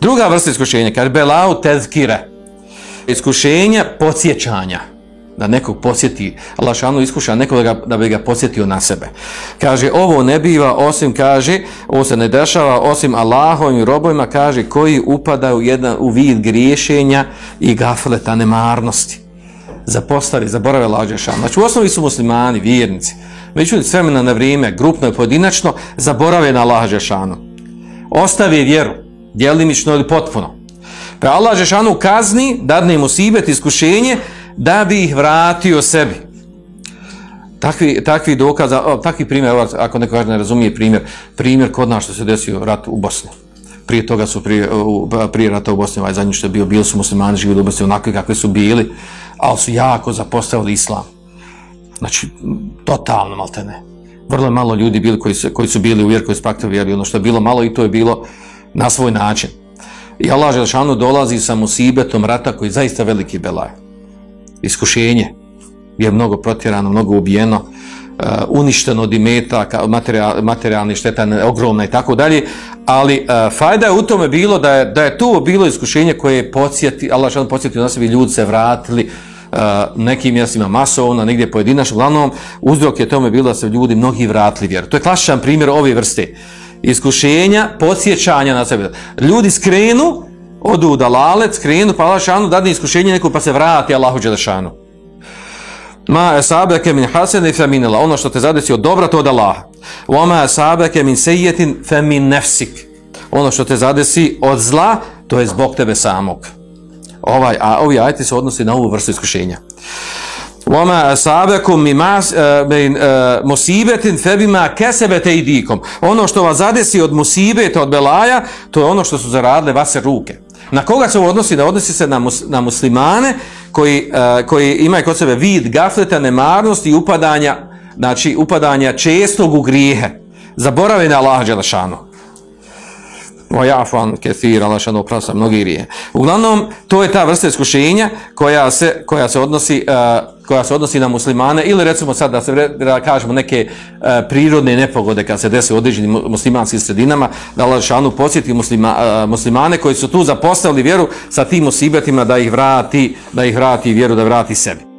Druga vrsta iskušenja, kaže belau tezkire. Iskušenja podsjećanja. Da nekog posjeti, Allah šanu iskuša nekog da, ga, da bi ga posjetio na sebe. Kaže, ovo ne biva osim, kaže, ovo se ne dešava osim Allahovim robojima, kaže, koji upadaju jedan, u vid griješenja i gafleta nemarnosti. Zapostavi, zaborave lađe šanu. Znači, u osnovi su muslimani, vjernici. Međutim, s vremena na vrijeme, grupno i pojedinačno, zaborave na lađe šanu. Ostavi vjeru djelimično ili potpuno. Pa Allah Žešanu kazni, dadne im usibet, iskušenje, da bi ih vratio sebi. Takvi, takvi dokaza, o, takvi primjer, ako neko kaže ne razumije primjer, primjer kod nas što se desio rat u Bosni. Prije toga su, prije, prije rata u Bosni, ovaj zadnji što je bio, bili su muslimani živjeli u Bosni onakvi kakvi su bili, ali su jako zapostavili islam. Znači, totalno maltene. Vrlo malo ljudi bili koji su, koji su bili u vjer, koji su praktično vjeri, ono što je bilo malo i to je bilo na svoj način. I Allah Želšanu dolazi sa musibetom rata koji je zaista veliki belaj. Iskušenje je mnogo protjerano, mnogo ubijeno, uh, uništeno od imeta, materijal, materijalni šteta ogromna i tako dalje, ali uh, fajda je u tome bilo da je, da je to bilo iskušenje koje je podsjeti, Allah Želšanu podsjetio na sebi, ljudi se vratili, Uh, nekim mjestima masovno, negdje pojedinačno, uglavnom uzrok je tome bilo da se ljudi mnogi vratili vjeru. To je klasičan primjer ove vrste iskušenja, podsjećanja na sebe. Ljudi skrenu, odu u dalalet, skrenu, pa Allah šanu dadne iskušenje neko pa se vrati Allahu Đelešanu. Ma esabeke min hasene fe min Ono što te zadesi od dobra, to od Allaha. Wa ma esabeke min sejetin fe min nefsik. Ono što te zadesi od zla, to je zbog tebe samog. Ovaj, a ovi ajti se odnosi na ovu vrstu iskušenja. Wama asabakum min min musibetin fabima kasabat aydikum. Ono što vas zadesi od musibeta od belaja, to je ono što su zaradile vaše ruke. Na koga se odnosi? Da odnosi se na, mus, na muslimane koji, uh, koji imaju kod sebe vid gafleta, nemarnosti i upadanja, znači upadanja čestog u grijehe. Zaborave na Allah dželešanu. Wa ya'fu kefir, Allah šano oprašta mnogi grije. Uglavnom, to je ta vrsta iskušenja koja se, koja se odnosi uh, koja se odnosi na muslimane ili recimo sad da se da kažemo neke e, prirodne nepogode kad se desi u određenim muslimanskim sredinama da Allah šanu posjeti muslima, e, muslimane koji su tu zapostavili vjeru sa tim osibetima da ih vrati da ih vrati vjeru da vrati sebi.